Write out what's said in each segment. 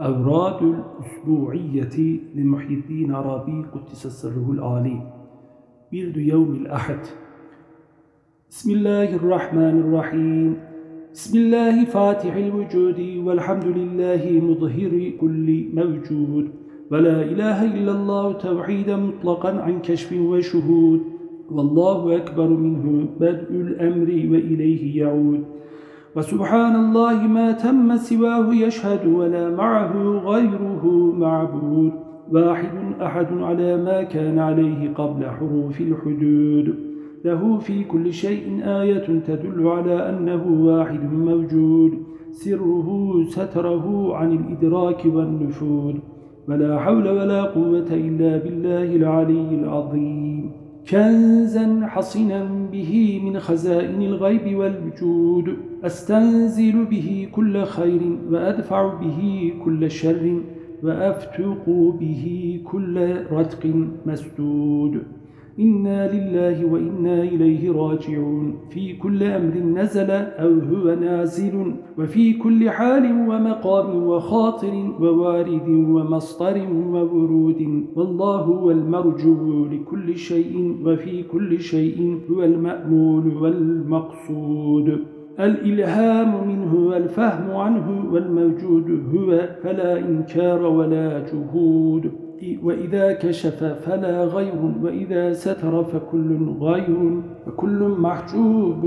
أوراد الأسبوعية لمحي الدين عربي قدس سره العالي برد يوم الأحد. بسم الله الرحمن الرحيم. بسم الله فاتح الوجود والحمد لله مظهر كل موجود. ولا إله إلا الله توحيدا مطلقا عن كشف وشهود. والله أكبر منه بدء الأمر وإليه يعود. وسبحان الله ما تم سواه يشهد ولا معه غيره معبود. واحد أحد على ما كان عليه قبل حروف الحدود. له في كل شيء آية تدل على أنه واحد موجود. سره ستره عن الإدراك والنفوذ ولا حول ولا قوة إلا بالله العلي العظيم. كنزا حصنا به من خزائن الغيب والوجود أستنزل به كل خير وأدفع به كل شر وأفتق به كل رتق مسدود. إنا لله وإنا إليه راجعون. في كل أمر نزل أو هو نازل. وفي كل حال ومقام وخاطر ووارد ومصدر وورود. والله هو المرجو لكل شيء. وفي كل شيء هو المأمول والمقصود. الإلهام منه والفهم عنه والموجود هو فلا إنكار ولا جهود. وإذا كشف فلا غير وإذا ستر فكل غير وكل محجوب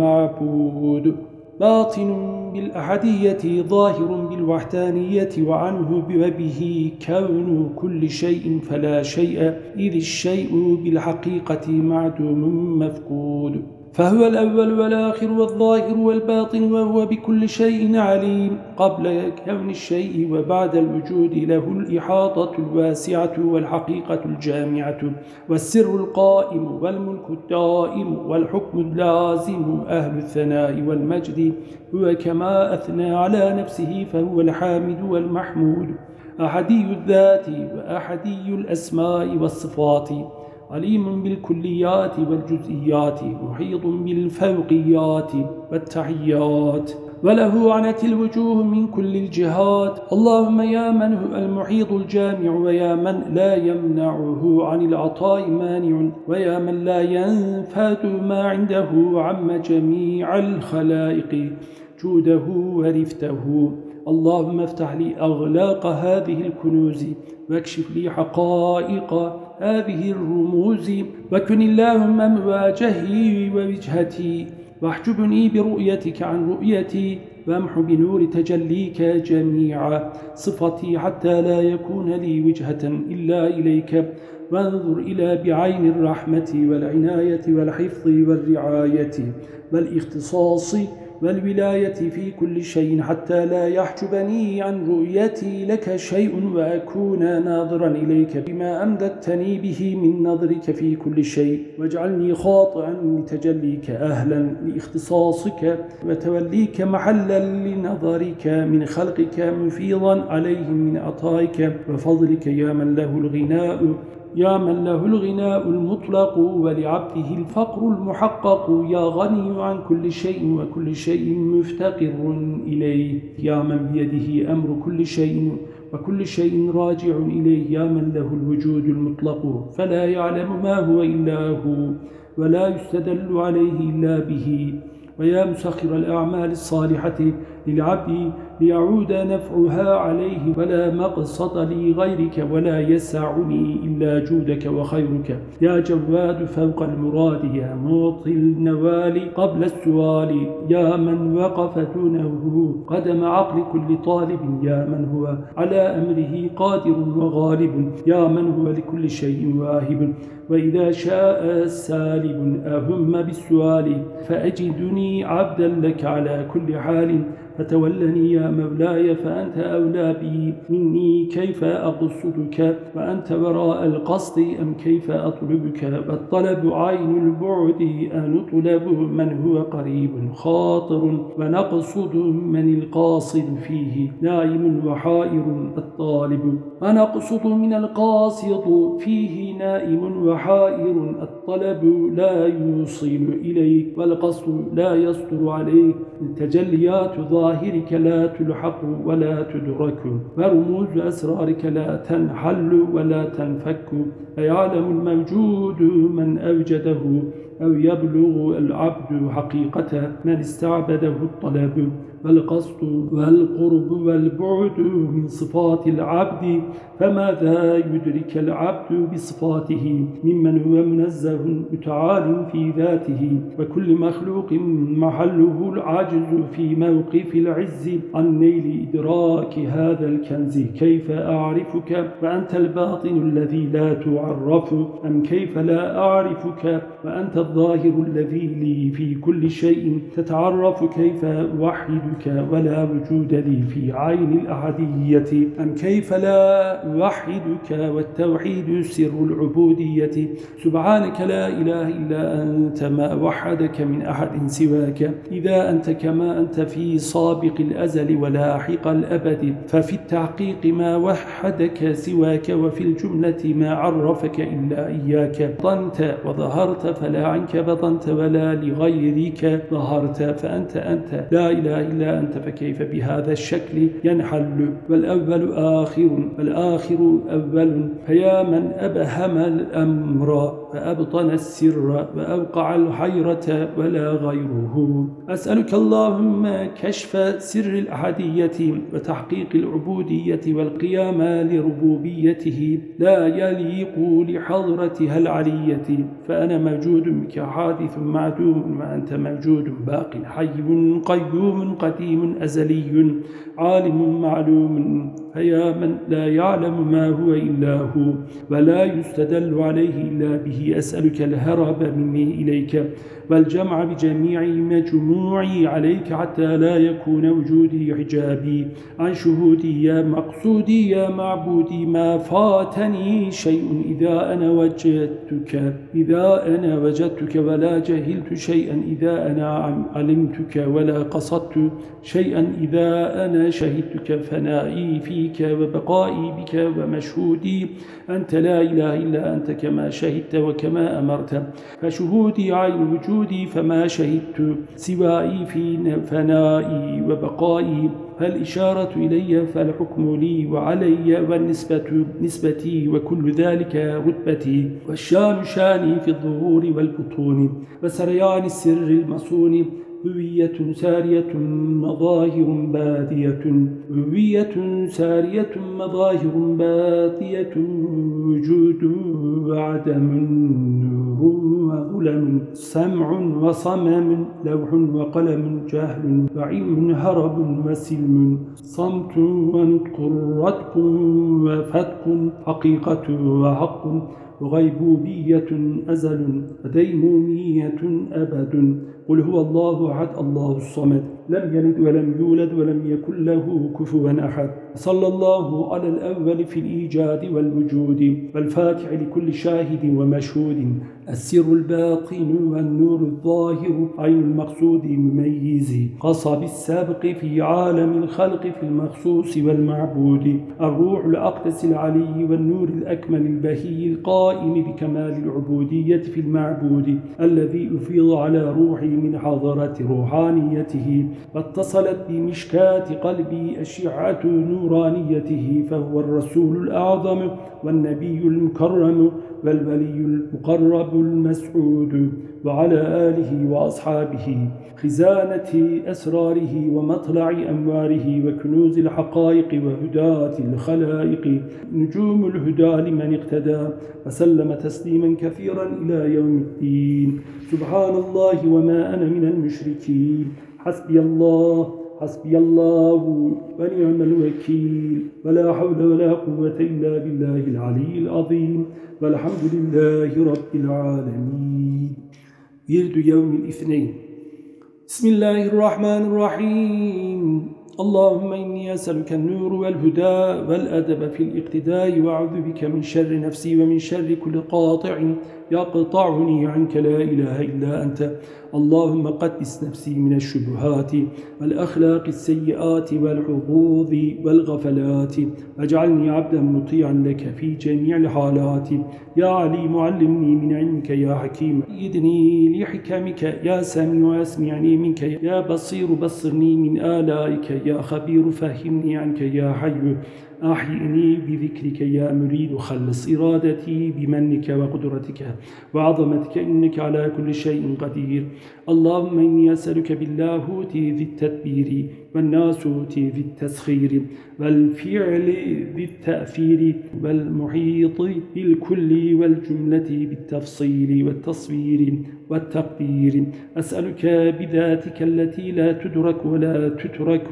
معبود. باطن بالأحدية ظاهر بالوحدانية وعنه وبه كون كل شيء فلا شيء إذ الشيء بالحقيقة معدوم مفقود. فهو الأول والآخر والظاهر والباطن وهو بكل شيء عليم قبل كون الشيء وبعد الوجود له الإحاطة الواسعة والحقيقة الجامعة والسر القائم والملك الدائم والحكم اللازم أهل الثناء والمجد هو كما أثنى على نفسه فهو الحامد والمحمود أحدي الذات وأحدي الأسماء والصفات عليم بالكليات والجزئيات محيط بالفوقيات والتحيات. وله عنت الوجوه من كل الجهات. اللهم يا من هو المحيط الجامع ويا من لا يمنعه عن العطاء مانع. ويا من لا ينفذ ما عنده عم جميع الخلائق جوده ورفته. اللهم افتح لي أغلاق هذه الكنوز واكشف لي حقائق هذه الرموز. وكن اللهم مواجهي ووجهتي واحجبني برؤيتك عن رؤيتي وامح بنور تجليك جميع صفتي حتى لا يكون لي وجهة إلا إليك. وانظر إلى بعين الرحمة والعناية والحفظ والرعاية. والاختصاص والولاية في كل شيء حتى لا يحجبني عن رؤيتي لك شيء وأكون ناظرا إليك بما أمددتني به من نظرك في كل شيء. واجعلني خاطئا لتجليك أهلا لإختصاصك وتوليك محلا لنظرك من خلقك مفيضا عليهم من عطائك وفضلك يا من له الغناء. يا من له الغناء المطلق ولعبده الفقر المحقق يا غني عن كل شيء وكل شيء مفتقر إليه. يا من بيده أمر كل شيء وكل شيء راجع إليه. يا من له الوجود المطلق فلا يعلم ما هو إلا هو ولا يستدل عليه إلا به. ويا مسخر الأعمال الصالحة للعبد ليعود نفعها عليه ولا مقصد لي غيرك ولا يسعني إلا جودك وخيرك. يا جواد فوق المراد يا موطي النوال قبل السؤال. يا من وقف دونه قدم عقل كل طالب. يا من هو على أمره قادر وغالب. يا من هو لكل شيء واهب. وإذا شاء سالب أهم بالسؤال. فأجدني عبدا لك على كل حال. فتولني يا مولاي فأنت أولى بي. مني كيف أقصدك؟ وأنت وراء القصد أم كيف أطلبك؟ والطلب عين البعد أن طلب من هو قريب خاطر ونقصد من القاصد فيه نائم وحائر الطالب. ونقصد من القاصد فيه نائم وحائر الطلب لا يوصل إليك والقصد لا يصدر عليك. التجليات ظاهرة مظاهرك لا تلحق ولا تدرك. ورموز أسرارك لا تنحل ولا تنفك. فيعلم الموجود من أوجده أو يبلغ العبد حقيقة من استعبده الطلب. والقصد والقرب والبعد من صفات العبد؟ فماذا يدرك العبد بصفاته؟ ممن هو منزه متعال في ذاته. وكل مخلوق محله العجز في موقف العز. عن نيل إدراك هذا الكنز. كيف أعرفك؟ وأنت الباطن الذي لا تعرف. أم كيف لا أعرفك؟ وأنت الظاهر الذي لي في كل شيء تتعرف. كيف وحدك ولا وجود لي في عين الأحدية. أم كيف لا وحدك والتوحيد سر العبودية؟ سبحانك لا إله إلا أنت ما وحدك من أحد سواك. إذا أنت كما أنت في سابق الأزل ولاحق الأبد ففي التحقيق ما وحدك سواك وفي الجملة ما عرفك إلا إياك. ضنت وظهرت فلا عنك بطنت ولا لغيرك ظهرت فأنت أنت. لا إله إلا أنت فكيف بهذا الشكل ينحل؟ والأول آخر والآخر أول. فيا من أبهم الأمر. فأبطن السر وأوقع الحيرة ولا غيره. أسألك اللهم كشف سر الأحدية وتحقيق العبودية والقيام لربوبيته. لا يليق لحضرتها العلية. فأنا موجود بك حادث معدوم وأنت موجود باق حي قيوم قديم أزلي عالم معلوم. فيا من لا يعلم ما هو إلا هو ولا يستدل عليه إلا به أسألك الهرب مني إليك. والجمع بجميع مجموعي عليك حتى لا يكون وجودي حجابي عن شهودي يا مقصودي يا معبودي ما فاتني شيء إذا أنا وجدتك إذا أنا وجدتك ولا جهلت شيئا إذا أنا علمتك ولا قصدت شيئا إذا أنا شهدتك فنائي فيك وبقائي بك ومشهودي أنت لا إله إلا أنت كما شهدت وكما أمرت. فشهودي عين وجودي فما شهدت سوائي في فنائي وبقائي. فالإشارة إلي فالحكم لي وعلي والنسبة نسبتي وكل ذلك رتبتي. والشان شاني في الظهور والبطون. وسريان السر المصون. هوية سارية مظاهر بادية. هوية سارية مظاهر بادية. وجود وعدم نور وظلم. سمع وصمم لوح وقلم جهل وعلم هرب وسلم. صمت ونطق رتق وفتق. حقيقة وحق. وغيبوبية أزل. وديمومية أبد. قل هو الله أحد الله الصمد. لم يلد ولم يولد ولم يكن له كفوا أحد. صلى الله على الأول في الإيجاد والوجود والفاتح لكل شاهد ومشهود. السر الباطن والنور الظاهر عين المقصود مميز. قصب السابق في عالم الخلق في المخصوص والمعبود. الروح الأقدس العلي والنور الأكمل البهي القائم بكمال العبودية في المعبود. الذي أفيض على روحي من حضرة روحانيته واتصلت بمشكات قلبي أشعة نورانيته فهو الرسول الأعظم والنبي المكرم والولي المقرب المسعود. وعلى آله وأصحابه خزانة أسراره ومطلع أمواره وكنوز الحقائق وهداة الخلائق. نجوم الهدى لمن اقتدى وسلم تسليما كثيرا إلى يوم الدين. سبحان الله وما أنا من المشركين. حسبي الله حسبي الله ونعم الوكيل. ولا حول ولا قوة إلا بالله العلي العظيم. والحمد لله رب العالمين. يرد يوم الاثنين. بسم الله الرحمن الرحيم. اللهم إني أسألك النور والهدى والأدب في الاقتداء وأعوذ بك من شر نفسي ومن شر كل قاطع. يقطعني عنك لا إله إلا أنت. اللهم قدس نفسي من الشبهات والأخلاق السيئات والحظوظ والغفلات. واجعلني عبدا مطيعا لك في جميع الحالات. يا عليم علمني من علمك. يا حكيم إذني لحكمك. يا سامي أسمعني منك. يا بصير بصرني من آلائك. يا خبير فهمني عنك. يا حي أحيني بذكرك يا مريد خلص إرادتي بمنك وقدرتك وعظمتك إنك على كل شيء قدير. اللهم إني أسألك باللاهوت ذي التدبير والناسوت ذي التسخير والفعل ذي التأثير والمحيط بالكل والجملة بالتفصيل والتصوير. والتقدير. أسألك بذاتك التي لا تدرك ولا تترك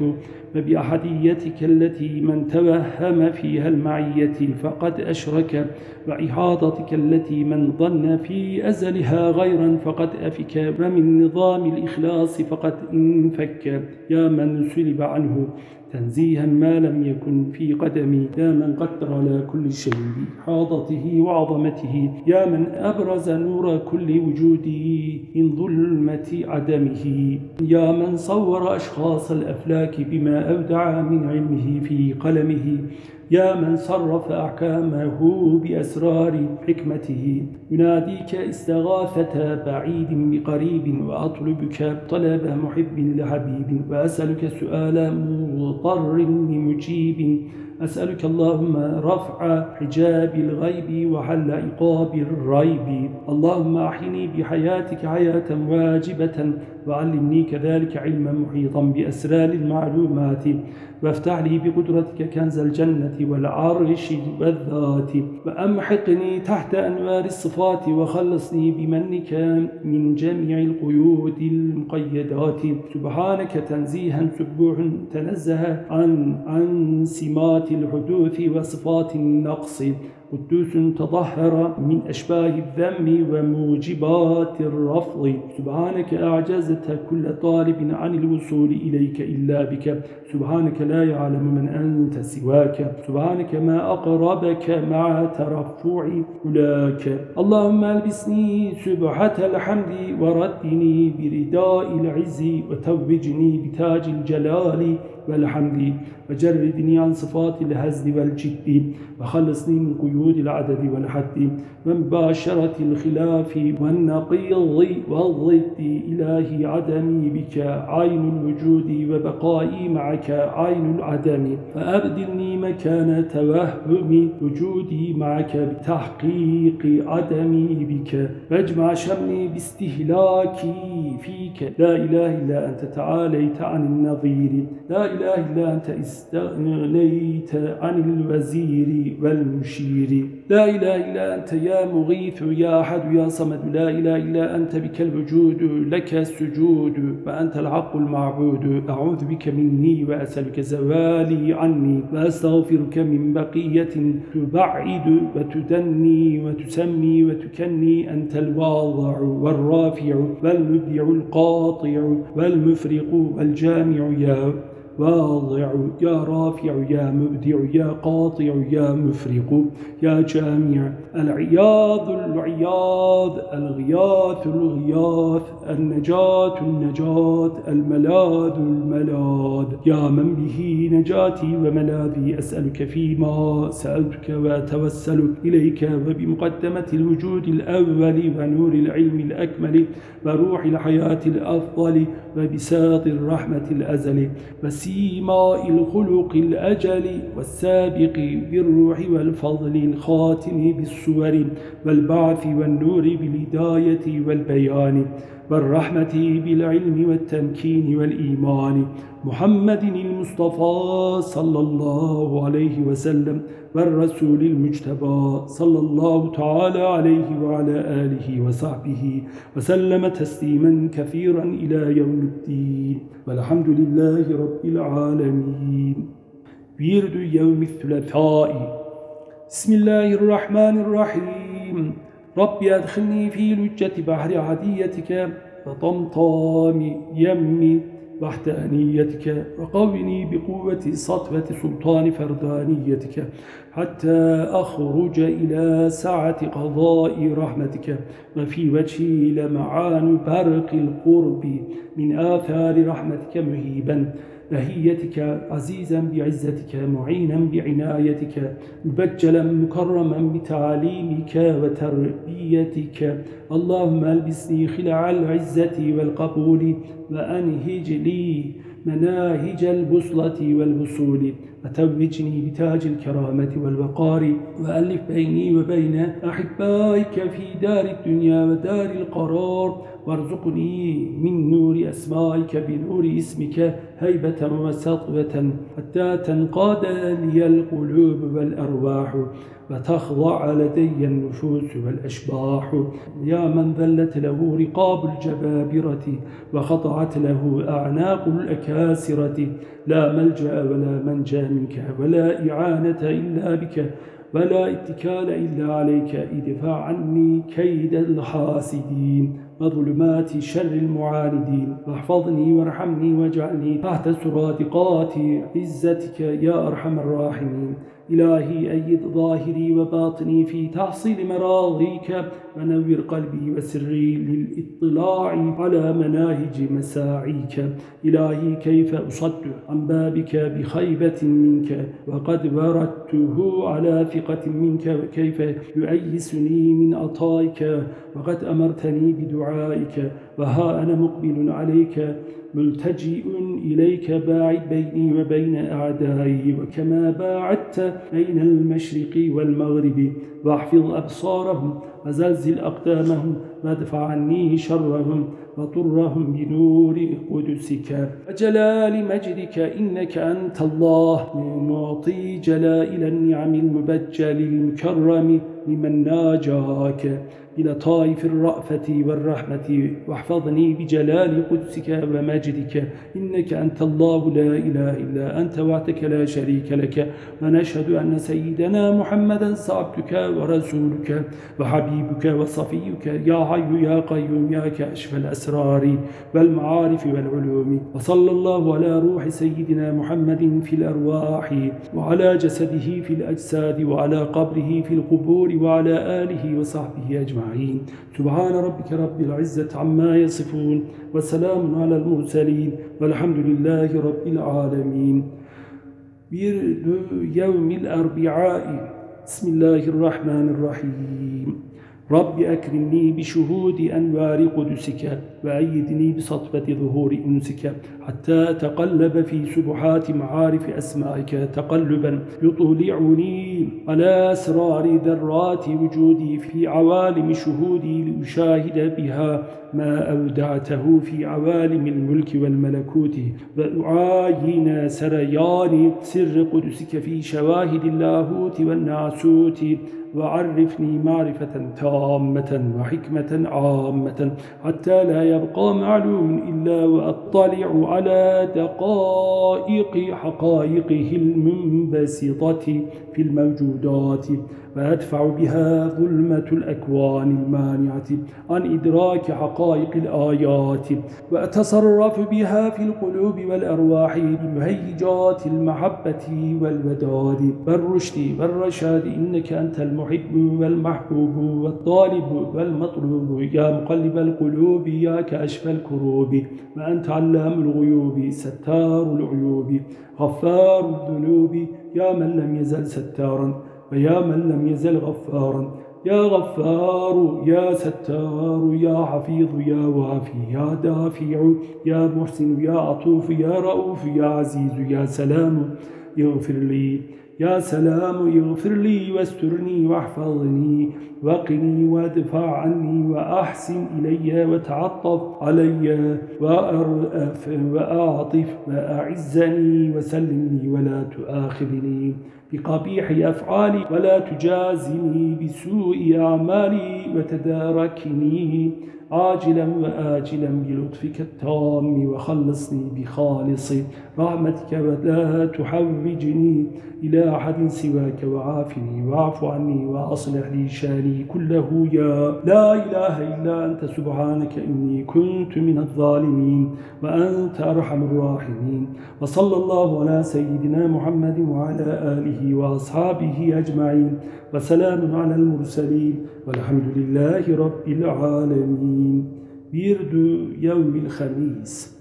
وبأحديتك التي من توهم فيها المعية فقد أشرك وإحاطتك التي من ظن في أزلها غيرا فقد أفك ومن نظام الإخلاص فقد انفك. يا من سلب عنه. تنزيها ما لم يكن في قدمي يا من قدر على كل شيء بإحاطته وعظمته. يا من أبرز نور كل وجودي من ظلمة عدمه. يا من صور أشخاص الأفلاك بما أودع من علمه في قلمه. يا من صرف أحكامه بأسرار حكمته يناديك استغاثة بعيد بقريب وأطلبك طلب محب لحبيب وأسألك سؤال مضطر لمجيب أسألك اللهم رفع حجاب الغيب وحل عقاب الريب. اللهم أحيني بحياتك حياة واجبة وعلمني كذلك علما محيطا بأسرار المعلومات. وافتح لي بقدرتك كنز الجنة والعرش والذات. وأمحقني تحت أنوار الصفات وخلصني بمنك من جميع القيود المقيدات. سبحانك تنزيها سبوح تنزه عن, عن سمات الحدوث وصفات النقص. قدوس تطهر من أشباه الذم وموجبات الرفض. سبحانك أعجزت كل طالب عن الوصول إليك إلا بك. سبحانك لا يعلم من أنت سواك. سبحانك ما أقربك مع ترفع أولاك. اللهم ألبسني سبحة الحمد وردني برداء العز وتوجني بتاج الجلال والحمد. وجردني عن صفات الهزل والجد. وخلصني من قيود العدد والحد ومباشرة الخلاف والنقيض والضد إلهي عدمي بك عين الوجود وبقائي معك عين العدم. فأبدلني مكان توهم وجودي معك بتحقيق عدمي بك. واجمع شمني باستهلاكي فيك. لا إله إلا أنت تعاليت عن النظير. لا إله إلا أنت استغنيت عن الوزير والمشير. لا إله إلا أنت يا مغيث يا أحد يا صمد لا إله إلا أنت بك الوجود لك السجود وأنت الحق المعبود أعوذ بك مني وأسألك زوالي عني وأستغفرك من بقية تبعد وتدني وتسمي وتكني أنت الواضع والرافع والمبدع القاطع والمفرق والجامع يا واضع يا رافع يا مبدع يا قاطع يا مفرق يا جامع العياذ العياذ الغياث الغياث النجاة النجاة الملاذ الملاذ يا من به نجاتي وملاذي أسألك فيما سألتك وأتوسل إليك وبمقدمة الوجود الأول ونور العلم الأكمل وروح الحياة الأفضل وبساط الرحمة الأزل وسيماء الخلق الأجل والسابق بالروح والفضل الخاتم بالسور والبعث والنور بالهداية والبيان والرحمة بالعلم والتمكين والإيمان. محمد المصطفى صلى الله عليه وسلم والرسول المجتبى صلى الله تعالى عليه وعلى آله وصحبه وسلم تسليما كثيرا إلى يوم الدين. والحمد لله رب العالمين. ويرد يوم الثلاثاء. بسم الله الرحمن الرحيم. ربي أدخلني في لجة بحر عديتك وطمطام يمي وحدانيتك وقوني بقوة سطوة سلطان فردانيتك حتى أخرج إلى سعة قضاء رحمتك وفي وجهي لمعان برق القرب من آثار رحمتك مهيبا. بهيتك عزيزا بعزتك معينا بعنايتك مبجلا مكرما بتعليمك وتربيتك. اللهم ألبسني خلع العزة والقبول وأنهج لي مناهج البصلة والبصول وتوجني بتاج الكرامة والوقار وألف بيني وبين أحبائك في دار الدنيا ودار القرار. وارزقني من نور أسمائك بنور اسمك هيبة وسطوة. حتى تنقاد لي القلوب والأرواح. وتخضع لدي النفوس والأشباح. يا من ذلت له رقاب الجبابرة وخضعت له أعناق الأكاسرة. لا ملجأ ولا منجى منك ولا إعانة إلا بك ولا اتكال إلا عليك. ادفع عني كيد الحاسدين وظلمات شر المعاندين. واحفظني وارحمني واجعلني تحت سرادقات عزتك يا أرحم الراحمين. إلهي أيد ظاهري وباطني في تحصيل مراضيك ونور قلبي وسري للإطلاع على مناهج مساعيك. إلهي كيف أصد عن بابك بخيبة منك؟ وقد وردته على ثقة منك. وكيف يؤيسني من عطائك؟ وقد أمرتني بدعائك. وها أنا مقبل عليك. ملتجئ إليك باعد بيني وبين أعدائي وكما باعدت بين المشرق والمغرب. واحفظ أبصارهم وزلزل أقدامهم وادفع عني شرهم وطرهم بنور قدسك. وجلال مجدك إنك أنت الله. معطي جلائل النعم المبجل المكرم لمن ناجاك. بلطائف الرأفة والرحمة واحفظني بجلال قدسك ومجدك. إنك أنت الله لا إله إلا أنت وعدك لا شريك لك. ونشهد أن سيدنا محمدا صعبتك ورسولك وحبيبك وصفيك. يا حي يا قيوم يا كاشف الأسرار والمعارف والعلوم. وصلى الله على روح سيدنا محمد في الأرواح وعلى جسده في الأجساد وعلى قبره في القبور وعلى آله وصحبه أجمعين. أجمعين. سبحان ربك رب العزة عما يصفون وسلام على المرسلين والحمد لله رب العالمين. يوم الأربعاء بسم الله الرحمن الرحيم رب أكرمني بشهود أنوار قدسك وأيدني بسطفة ظهور أنسك حتى تقلب في سبحات معارف أسمائك تقلبا يطلعني على أسرار ذرات وجودي في عوالم شهودي لأشاهد بها ما أودعته في عوالم الملك والملكوت وأعاين سريان سر قدسك في شواهد اللاهوت والناسوت وعرفني معرفة تامة وحكمة عامة حتى لا يبقى معلوم إلا وأطلع على دقائق حقائقه المنبسطة. في الموجودات ويدفع بها ظلمة الأكوان المانعة عن إدراك حقائق الآيات وأتصرف بها في القلوب والأرواح بمهيجات المحبة والوداد. والرشد والرشاد إنك أنت المحب والمحبوب والطالب والمطلوب. يا مقلب القلوب يا كأشف الكروب. وأنت علام الغيوب ستار العيوب. غفار الذنوب. يا من لم يزل ستارا ويا من لم يزل غفارا. يا غفار يا ستار يا حفيظ يا وافي يا دافع يا محسن يا عطوف يا رؤوف يا عزيز يا سلام. يغفر لي يا سلام يغفر لي واسترني واحفظني وقني وادفع عني وأحسن إلي وتعطف علي وأرأف وأعطف وأعزني وسلمني ولا تؤاخذني بقبيح أفعالي ولا تجازني بسوء أعمالي وتداركني عاجلا وآجلا بلطفك التام وخلصني بخالص رحمتك ولا تحوجني إلى أحد سواك وعافني واعف عني وأصلح لي شأني كله يا لا إله إلا أنت سبحانك إني كنت من الظالمين وأنت أرحم الراحمين. وصلى الله على سيدنا محمد وعلى آله وأصحابه أجمعين وسلام على المرسلين والحمد لله رب العالمين. بيرد يوم الخميس.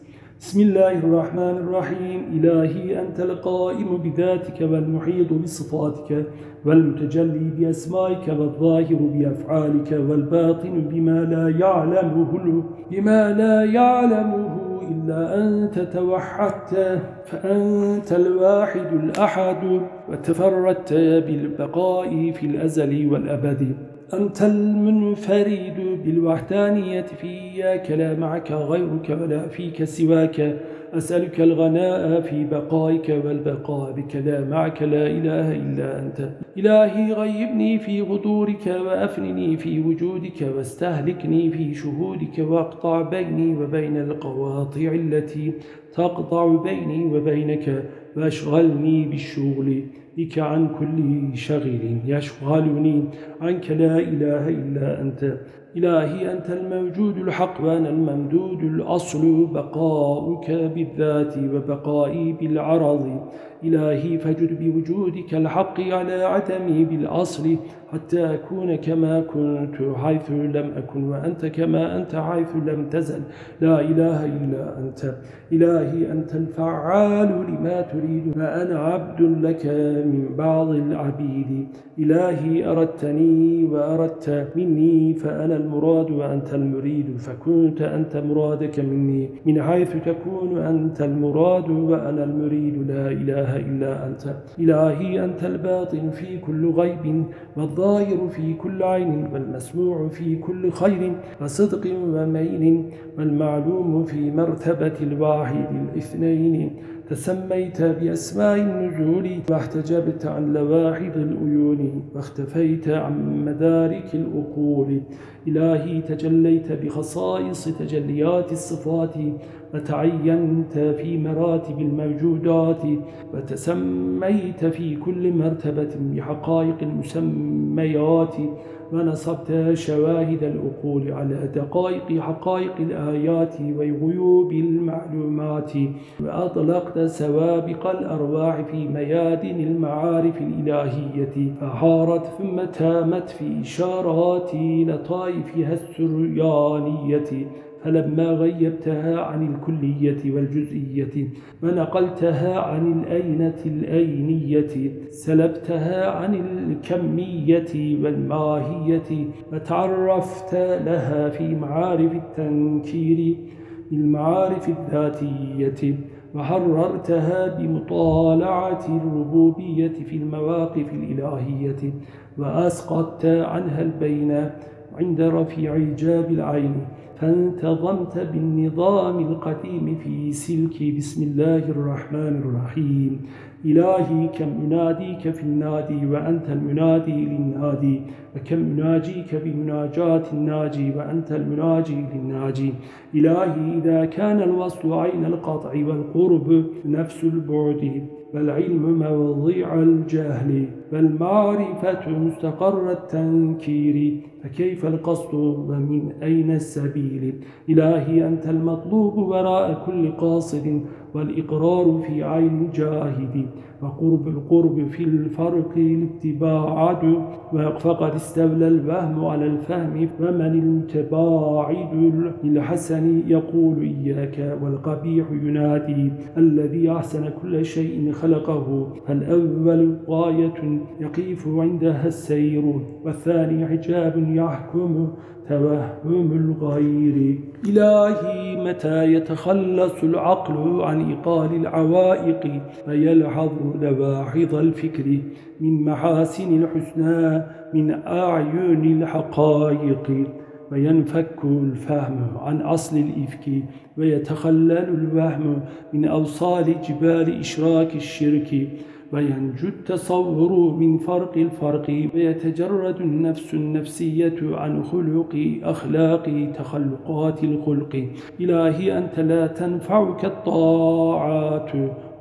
بسم الله الرحمن الرحيم. إلهي أنت القائم بذاتك والمحيط بصفاتك والمتجلي بأسمائك والظاهر بأفعالك والباطن بما لا يعلمه بما لا يعلمه إلا أنت توحدت فأنت الواحد الأحد وتفردت بالبقاء في الأزل والأبد. أنت المنفرد بالوحدانية في إياك لا معك غيرك ولا فيك سواك. أسألك الغناء في بقائك والبقاء بك لا معك. لا إله إلا أنت. إلهي غيبني في غدورك وأفنني في وجودك واستهلكني في شهودك واقطع بيني وبين القواطع التي تقطع بيني وبينك وأشغلني بالشغل. بك عن كل شغل. يشغلني عنك لا إله إلا أنت. إلهي أنت الموجود الحق وأنا الممدود. الأصل بقاؤك بالذات وبقائي بالعرض. إلهي فجد بوجودك الحق على عدمي بالأصل. حتى أكون كما كنت حيث لم أكن وأنت كما أنت حيث لم تزل. لا إله إلا أنت. إلهي أنت الفعال لما تريد. وأنا عبد لك من بعض العبيد. إلهي أردتني وأردت مني فأنا المراد وأنت المريد فكنت أنت مرادك مني. من حيث تكون أنت المراد وأنا المريد. لا إله إلا أنت. إلهي أنت الباطن في كل غيب والظاهر في كل عين والمسموع في كل خير وصدق ومين والمعلوم في مرتبة الواحد الاثنين. تسميت بأسماء النزول واحتجبت عن لواحظ الأيون واختفيت عن مدارك الأقول. إلهي تجليت بخصائص تجليات الصفات وتعينت في مراتب الموجودات وتسميت في كل مرتبة بحقائق المسميات ونصبت شواهد الأقول على دقائق حقائق الآيات وغيوب المعلومات وأطلقت سوابق الأرواح في ميادن المعارف الإلهية. فحارت ثم تامت في إشارات لطائفها السريانية. فلما غيبتها عن الكلية والجزئية ونقلتها عن الأينة الأينية سلبتها عن الكمية والماهية وتعرفت لها في معارف التنكير بالمعارف الذاتية وحررتها بمطالعة الربوبية في المواقف الإلهية وأسقطت عنها البين عند رفيع إيجاب العين. فانتظمت بالنظام القديم في سلك بسم الله الرحمن الرحيم. إلهي كم أناديك في النادي وأنت المنادي للنادي وكم أناجيك بمناجات الناجي وأنت المناجي للناجي. إلهي إذا كان الوصل عين القطع والقرب نفس البعد والعلم موضيع الجهل والمعرفة مستقر التنكير. فكيف القصد ومن أين السبيل؟ إلهي أنت المطلوب وراء كل قاصد. والإقرار في عين الجاهد وقرب القرب في الفرق الاتباعد فقد استولى الوهم على الفهم فمن المتباعد للحسن يقول إياك والقبيح ينادي الذي أحسن كل شيء خلقه. فالأول غاية يقيف عندها السير والثاني حجاب يحكم توهم الغير. إلهي متى يتخلص العقل عن إقال العوائق؟ فيلحظ لواحظ الفكر من محاسن الحسنى من أعين الحقائق. وينفك الفهم عن أصل الإفك ويتخلل الوهم من أوصال جبال إشراك الشرك. وينجو التصور من فرق الفرق ويتجرد النفس النفسية عن خلق أخلاق تخلقات الخلق. إلهي أنت لا تنفعك الطاعات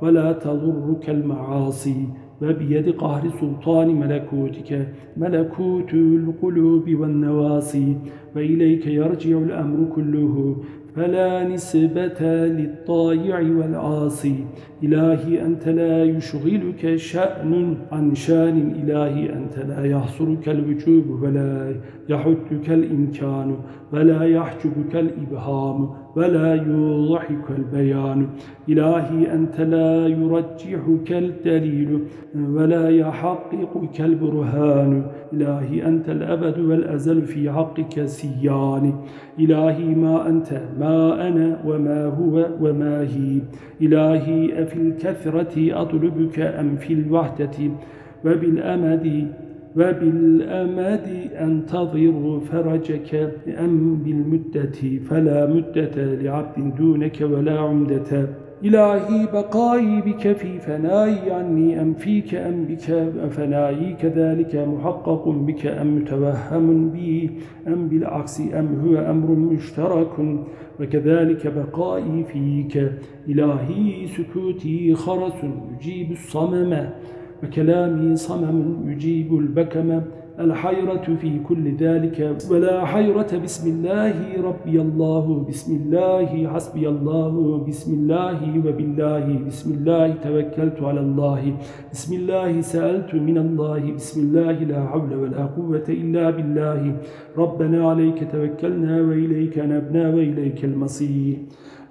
ولا تضرك المعاصي. وبيد قهر سلطان ملكوتك ملكوت القلوب والنواصي. وإليك يرجع الأمر كله. فلا نسبة للطائع والعاصي. إلهي أنت لا يشغلك شأن عن شأن. إلهي أنت لا يحصرك الوجوب ولا يحدك الإمكان ولا يحجبك الإبهام. ولا يوضحك البيان. إلهي أنت لا يرجحك الدليل ولا يحققك البرهان. إلهي أنت الأبد والأزل في حقك سيان. إلهي ما أنت ما أنا وما هو وما هي. إلهي أفي الكثرة أطلبك أم في الوحدة وبالأمد وبالأمد أنتظر فرجك أم بالمدة فلا مدة لعبد دونك ولا عمدة. إلهي بقائي بك في فنائي عني أم فيك أم بك؟ فنائي كذلك محقق بك أم متوهم بي؟ أم بالعكس أم هو أمر مشترك؟ وكذلك بقائي فيك. إلهي سكوتي خرس يجيب الصمم. وكلامي صمم يجيب البكم الحيرة في كل ذلك. ولا حيرة بسم الله ربي الله بسم الله حسبي الله بسم الله وبالله بسم الله توكلت على الله. بسم الله سألت من الله بسم الله لا حول ولا قوة إلا بالله. ربنا عليك توكلنا وإليك نبنا وإليك المصير.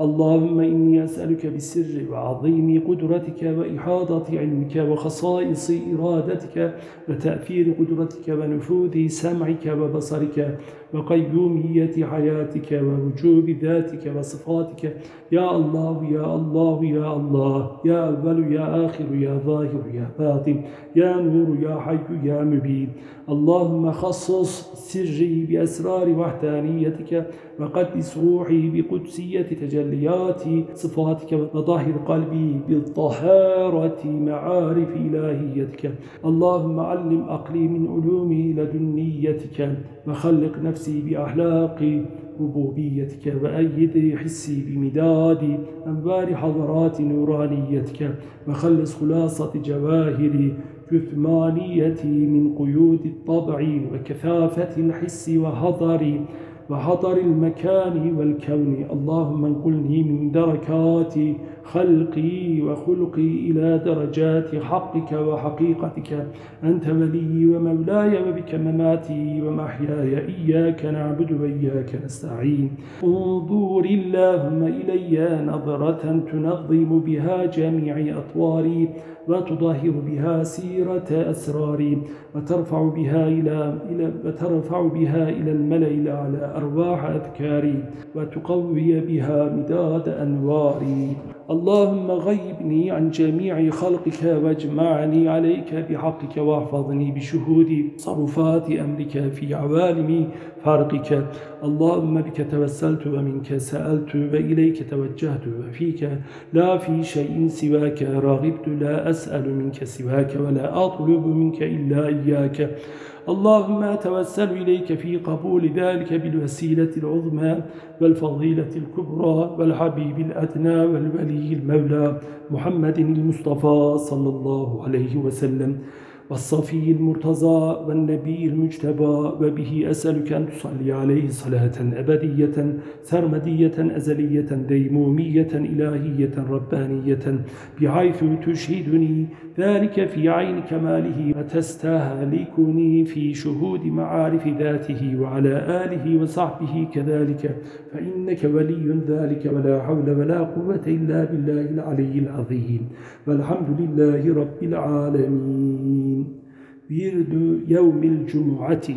اللهم إني أسألك بسر وعظيم قدرتك وإحاطة علمك وخصائص إرادتك وتأثير قدرتك ونفوذ سمعك وبصرك وقيومية حياتك ووجوب ذاتك وصفاتك يا الله يا الله يا الله يا أول يا آخر يا ظاهر يا باطن يا نور يا حي يا مبين. اللهم خصص سري بأسرار وحدانيتك وقدس روحي بقدسية تجليات صفاتك وطهر قلبي بالطهارة معارف إلهيتك. اللهم علم أقلي من علوم لدنيتك وخلق نفسي بأحلاق ربوبيتك وأيد حسي بمداد أنبار حضرات نورانيتك وخلص خلاصة جواهر جثمانيتي من قيود الطبع وكثافة الحس وهضر. وحضر المكان والكون. اللهم انقلني من دركات خلقي وخلقي إلى درجات حقك وحقيقتك. أنت ولي ومولاي وبك مماتي ومحياي. إياك نعبد وإياك نستعين. انظر اللهم إلي نظرة تنظم بها جميع أطواري. وتظاهر بها سيرة أسراري وترفع بها إلى, إلى وترفع بها إلى الملأ الأعلى أرواح أذكاري. وتقوي بها مداد أنواري. اللهم غيبني عن جميع خلقك واجمعني عليك بحقك واحفظني بشهود صرفات أمرك في عوالم فرقك اللهم بك توسلت ومنك سألت وإليك توجهت وفيك. لا في شيء سواك راغبت لا أسأل منك سواك ولا أطلب منك إلا إياك. اللهم أتوسل إليك في قبول ذلك بالوسيلة العظمى والفضيلة الكبرى والحبيب الأدنى والولي المولى محمد المصطفى صلى الله عليه وسلم. والصفي المرتضى والنبي المجتبى وبه أسألك أن تصلي عليه صلاة أبدية سرمدية أزلية ديمومية إلهية ربانية. بحيث تشهدني ذلك في عين كماله وتستهلكني في شهود معارف ذاته وعلى آله وصحبه كذلك. فإنك ولي ذلك ولا حول ولا قوة إلا بالله العلي العظيم. والحمد لله رب العالمين. بيرد يوم الجمعة.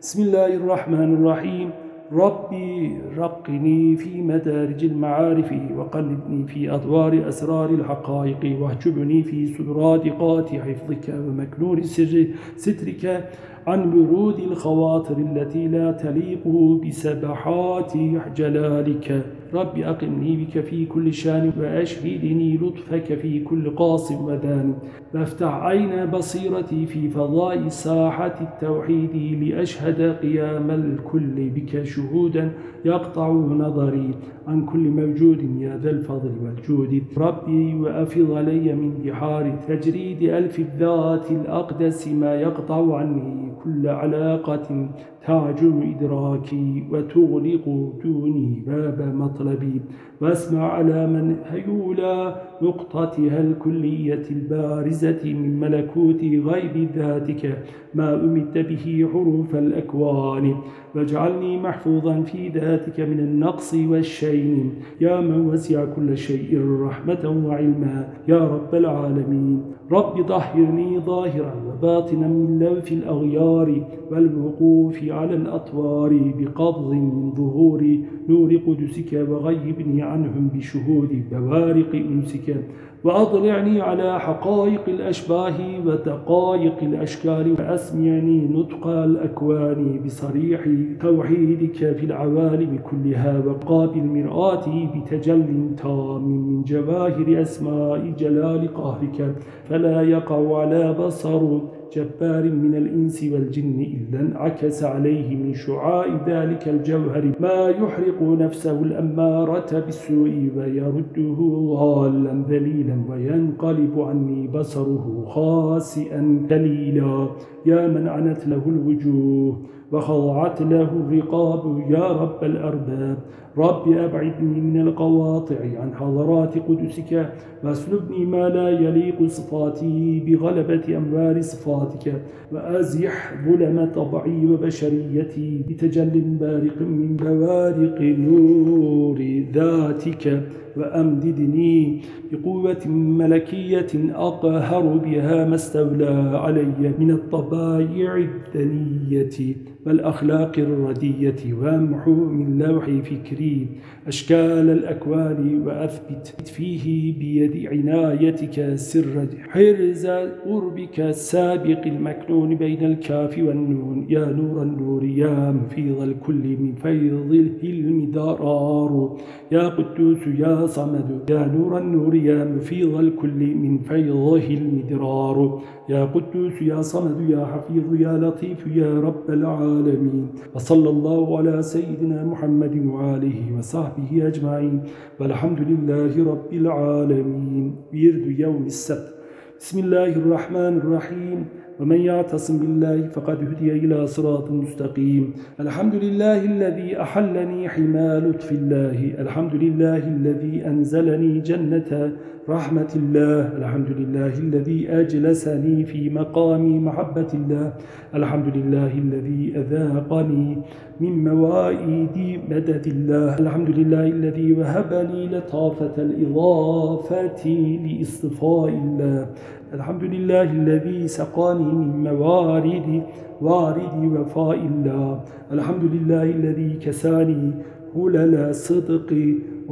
بسم الله الرحمن الرحيم. ربي رقني في مدارج المعارف وقلبني في أدوار أسرار الحقائق واهجبني في سرادقات حفظك ومكنون سر سترك عن برود الخواطر التي لا تليق بسبحات جلالك. رب أقمني بك في كل شان وأشهدني لطفك في كل قاص ودان وافتح عين بصيرتي في فضاء ساحة التوحيد لأشهد قيام الكل بك شهودا يقطع نظري عن كل موجود يا ذا الفضل والجود. ربي وأفض علي من بحار تجريد ألف الذات الأقدس ما يقطع عني كل علاقة تعجل إدراكي وتغلق دوني باب مطلبي واسمع على من هيولا نقطتها الكلية البارزة من ملكوت غيب ذاتك ما أمد به حروف الأكوان. واجعلني محفوظا في ذاتك من النقص والشين. يا من وسع كل شيء رحمة وعلما. يا رب العالمين. رب ظهرني ظاهرا وباطنا من لوث الأغيار والوقوف على الأطوار بقبض من ظهور نور قدسك وغيبني عنهم بشهود بوارق أنسك وأضلعني على حقائق الأشباه وتقايق الأشكال وأسمعني نطق الأكوان بصريح توحيدك في العوالم كلها وقابل مرآتي بتجل تام من جواهر أسماء جلال قهرك. فلا يقع على بصر جبار من الإنس والجن إلا انعكس عليه من شعاع ذلك الجوهر ما يحرق نفسه الأمارة بالسوء ويرده ضالا ذليلا وينقلب عني بصره خاسئا دليلا يا من عنت له الوجوه وخضعت له الرقاب يا رب الأرباب. رب أبعدني من القواطع عن حضرات قدسك واسلبني ما لا يليق صفاتي بغلبة أموال صفاتك وأزح ظلم طبعي وبشريتي بتجل بارق من بوارق نور ذاتك. وأمددني بقوة ملكية أقهر بها ما استولى علي من الطبايع الدنية والأخلاق الردية وامحو من لوح فكري أشكال الأكوان وأثبت فيه بيد عنايتك سر حرز قربك السابق المكنون بين الكاف والنون. يا نور النور يا مفيض الكل من فيض الهلم درار. يا قدوس يا صمد يا نور النور يا مفيض الكل من فيضه المدرار يا قدوس يا صمد يا حفيظ يا لطيف يا رب العالمين. وصلى الله على سيدنا محمد وآله وصحبه أجمعين والحمد لله رب العالمين. بيرد يوم السبت. بسم الله الرحمن الرحيم. ومن يعتصم بالله فقد هدي إلى صراط مستقيم. الحمد لله الذي أحلني حما لطف الله. الحمد لله الذي أنزلني جنة رحمة الله الحمد لله الذي أجلسني في مقام محبة الله الحمد لله الذي أذاقني من موائد مدد الله الحمد لله الذي وهبني لطافة الإضافة لإصطفاء الله الحمد لله الذي سقاني من موارد وارد وفاء الله الحمد لله الذي كساني هلل صدق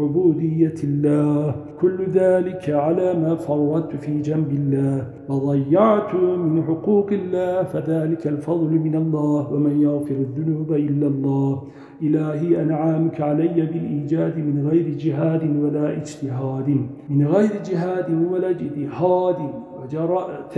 عبودية الله. كل ذلك على ما فرطت في جنب الله. وضيعت من حقوق الله فذلك الفضل من الله. ومن يغفر الذنوب إلا الله. إلهي أنعامك علي بالإيجاد من غير جهاد ولا اجتهاد. من غير جهاد ولا اجتهاد. وجرأت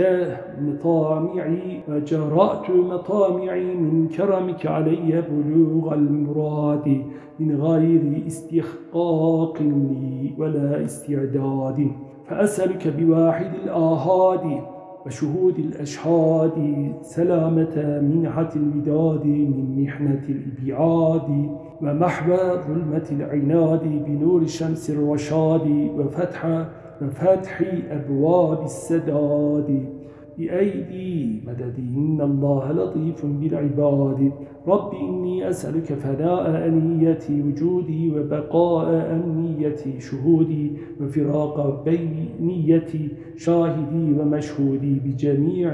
مطامعي وجرأت مطامعي من كرمك علي بلوغ المراد من غير استحقاق لي ولا استعداد. فأسألك بواحد الآهاد وشهود الأشهاد سلامة منحة الوداد من محنة الإبعاد ومحو ظلمة العناد بنور الشمس الرشاد وفتح وفتح أبواب السداد. بأيدي مدد إن الله لطيف بالعباد. رب إني أسألك فناء أنيتي وجودي وبقاء أمنيتي شهودي وفراق بينيتي شاهدي ومشهودي بجميع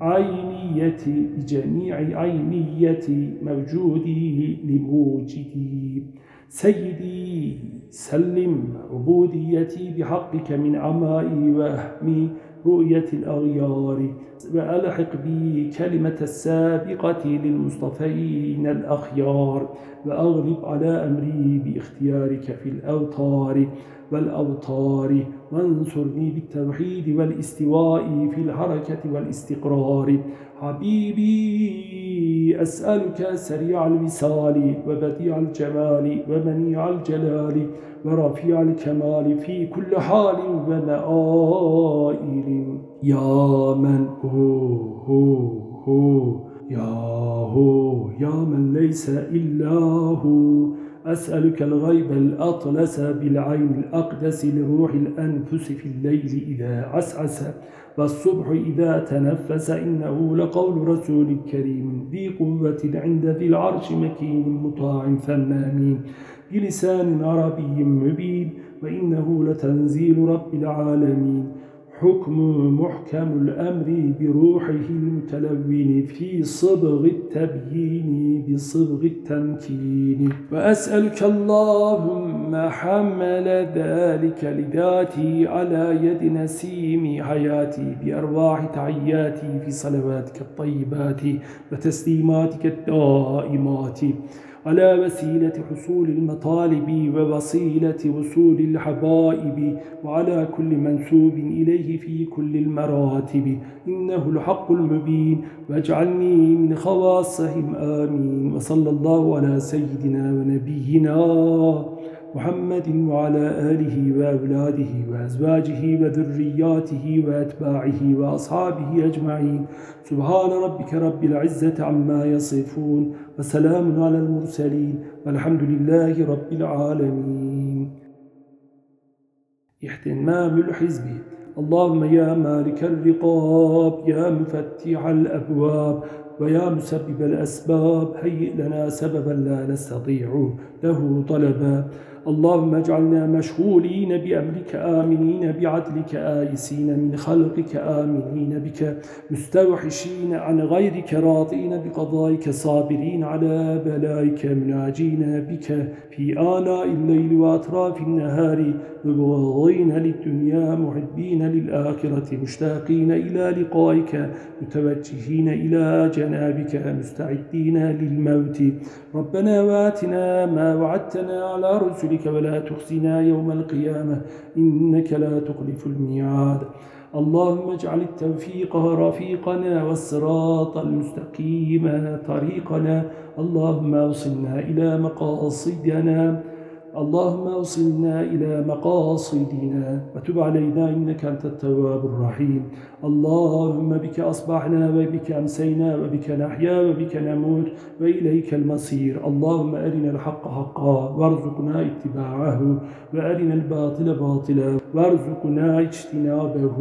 عينيتي بجميع عينيتي موجودي لموجدي. سيدي سلم عبوديتي بحقك من عمائي وأهمي رؤية الأغيار وألحق بي كلمة السابقة للمصطفين الأخيار وأغلب على أمري باختيارك في الأوتار. والأوطار وانصرني بالتوحيد والاستواء في الحركة والاستقرار. حبيبي أسألك سريع الوصال وبديع الجمال ومنيع الجلال ورفيع الكمال في كل حال ومآئل. يا من هو هو هو. يا هو يا من ليس إلا هو. أسألك الغيب الأطلس بالعين الأقدس لروح الأنفس في الليل إذا عسعس والصبح إذا تنفس إنه لقول رسول كريم ذي قوة عند ذي العرش مكين مطاع ثمامين بلسان عربي مبين وإنه لتنزيل رب العالمين حكم محكم الأمر بروحه المتلون في صبغ التبيين بصبغ التمكين. وأسألك اللهم حمل ذلك لذاتي على يد نسيم حياتي بأرواح تعياتي في صلواتك الطيبات وتسليماتك الدائمات. على وسيلة حصول المطالب ووسيلة وصول الحبائب وعلى كل منسوب إليه في كل المراتب. إنه الحق المبين واجعلني من خواصهم آمين. وصلى الله على سيدنا ونبينا. محمد وعلى آله وأولاده وأزواجه وذرياته وأتباعه وأصحابه أجمعين. سبحان ربك رب العزة عما يصفون وسلام على المرسلين والحمد لله رب العالمين. احتمام الحزب. اللهم يا مالك الرقاب يا مفتح الأبواب ويا مسبب الأسباب هيئ لنا سببا لا نستطيع له طلبا. اللهم اجعلنا مشغولين بأمرك آمنين بعدلك آيسين من خلقك آمنين بك مستوحشين عن غيرك راضين بقضائك صابرين على بلائك مناجين بك في آناء الليل وأطراف النهار مبغضين للدنيا محبين للآخرة مشتاقين إلى لقائك متوجهين إلى جنابك مستعدين للموت. ربنا واتنا ما وعدتنا على رسلك ولا تخزنا يوم القيامة إنك لا تخلف الميعاد. اللهم اجعل التوفيق رفيقنا والصراط المستقيم طريقنا. اللهم أوصلنا إلى مقاصدنا. اللهم أوصلنا إلى مقاصدنا. وتب علينا إنك أنت التواب الرحيم. اللهم بك أصبحنا وبك أمسينا وبك نحيا وبك نموت وإليك المصير. اللهم أرنا الحق حقا وارزقنا اتباعه وأرنا الباطل باطلا وارزقنا اجتنابه.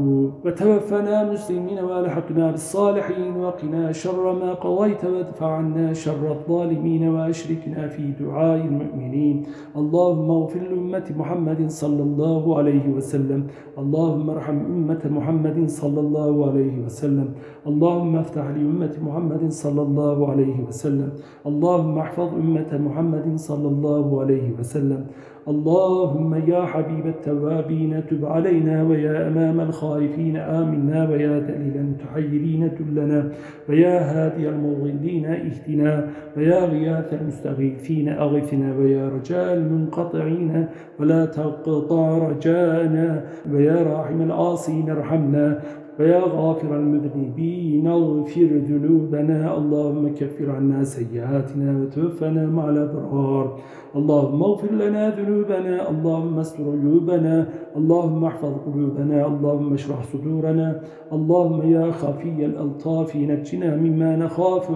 وتوفنا مسلمين وألحقنا بالصالحين وقنا شر ما قضيت وادفع عنا شر الظالمين وأشركنا في دعاء المؤمنين. اللهم اغفر لأمة محمد صلى الله عليه وسلم. اللهم ارحم أمة محمد صلى الله الله عليه وسلم اللهم افتح لأمة محمد صلى الله عليه وسلم اللهم احفظ أمة محمد صلى الله عليه وسلم اللهم يا حبيب التوابين تب علينا ويا أمام الخائفين آمنا ويا دليل المتحيرين دلنا ويا هادي المضلين اهتنا ويا غياث المستغيثين أغثنا ويا رجاء المنقطعين ولا تقطع رجانا ويا راحم العاصين ارحمنا ويا غافر المذنبين اغفر ذنوبنا. اللهم كفر عنا سيئاتنا وتوفنا مع الأبرار. اللهم اغفر لنا ذنوبنا. اللهم استر عيوبنا. اللهم احفظ قلوبنا. اللهم اشرح صدورنا. اللهم يا خفي الألطاف نجنا مما نخاف.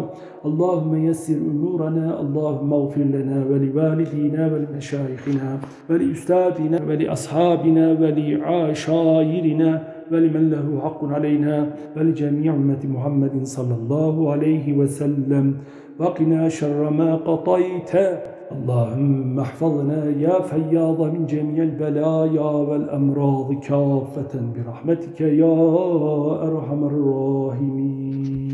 اللهم يسر أمورنا. اللهم اغفر لنا ولوالدينا ولمشايخنا ولأستاذنا ولأصحابنا ولعاشائرنا ولمن له حق علينا ولجميع أمة محمد صلى الله عليه وسلم. وقنا شر ما قطيت اللهم احفظنا يا فياض من جميع البلايا والأمراض كافة برحمتك يا أرحم الراحمين.